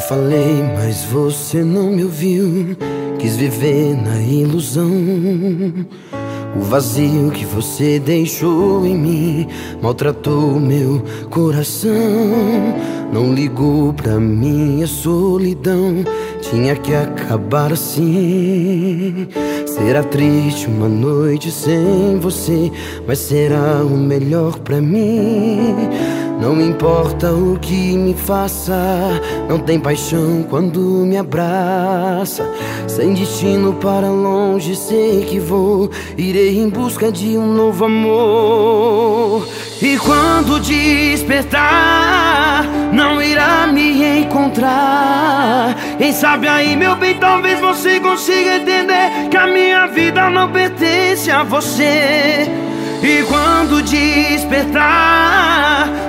falei, mas você não me ouviu. Quis viver na ilusão. O vazio que você deixou em mim maltratou meu coração. Não ligou pra minha solidão. Tinha que acabar assim. Será triste uma noite sem você, mas será o melhor pra mim. Não importa o que me faça, não tem paixão quando me abraça. Sem destino para longe, sei que vou. Irei em busca de um novo amor. E quando despertar, não irá me encontrar. Quem sabe aí, meu bem, talvez você consiga entender que a minha vida não pertence a você. E quando despertar,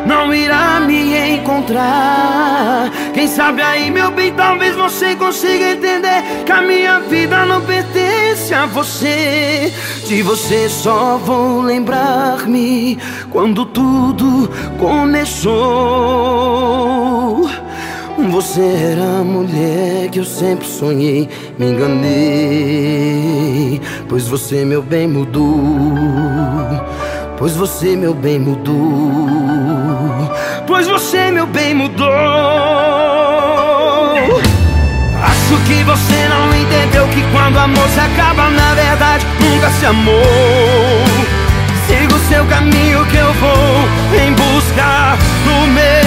não irá me encontrar. Quem sabe aí, meu bem, talvez você consiga entender que a minha vida não pertence a você. De você só vou lembrar-me quando tudo começou. Você era a mulher que eu sempre sonhei, me enganei. Pois você, meu bem, mudou. Pois você, meu bem, mudou. Pois você, meu bem, mudou. Acho que você não entendeu que quando amor se acaba, na verdade, nunca se amou. Siga o seu caminho que eu vou em busca do meu.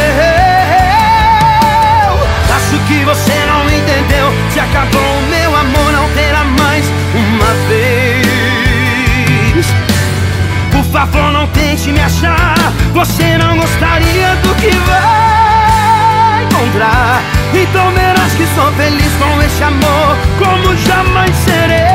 Gostaria do que vai encontrar. Então verás que sou feliz com esse amor, como jamais serei.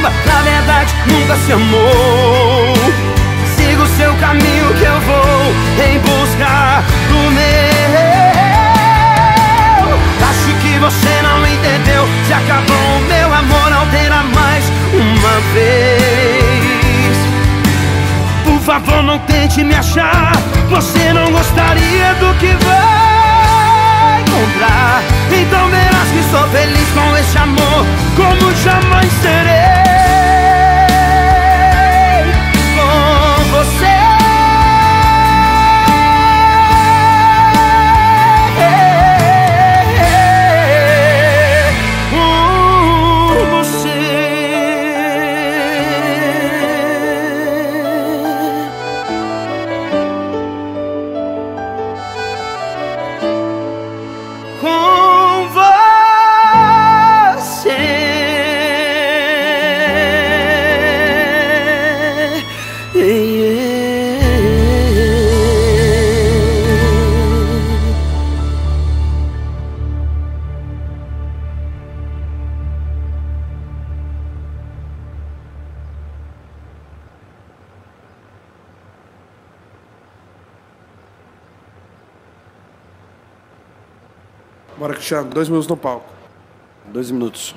Na verdade nunca se amou. Siga o seu caminho que eu vou em busca do meu. Acho que você não entendeu. Se acabou o meu amor, não terá mais uma vez. Por favor, não tente me achar. Você não gostaria do Bora, Cristiano, dois minutos no palco. Dois minutos.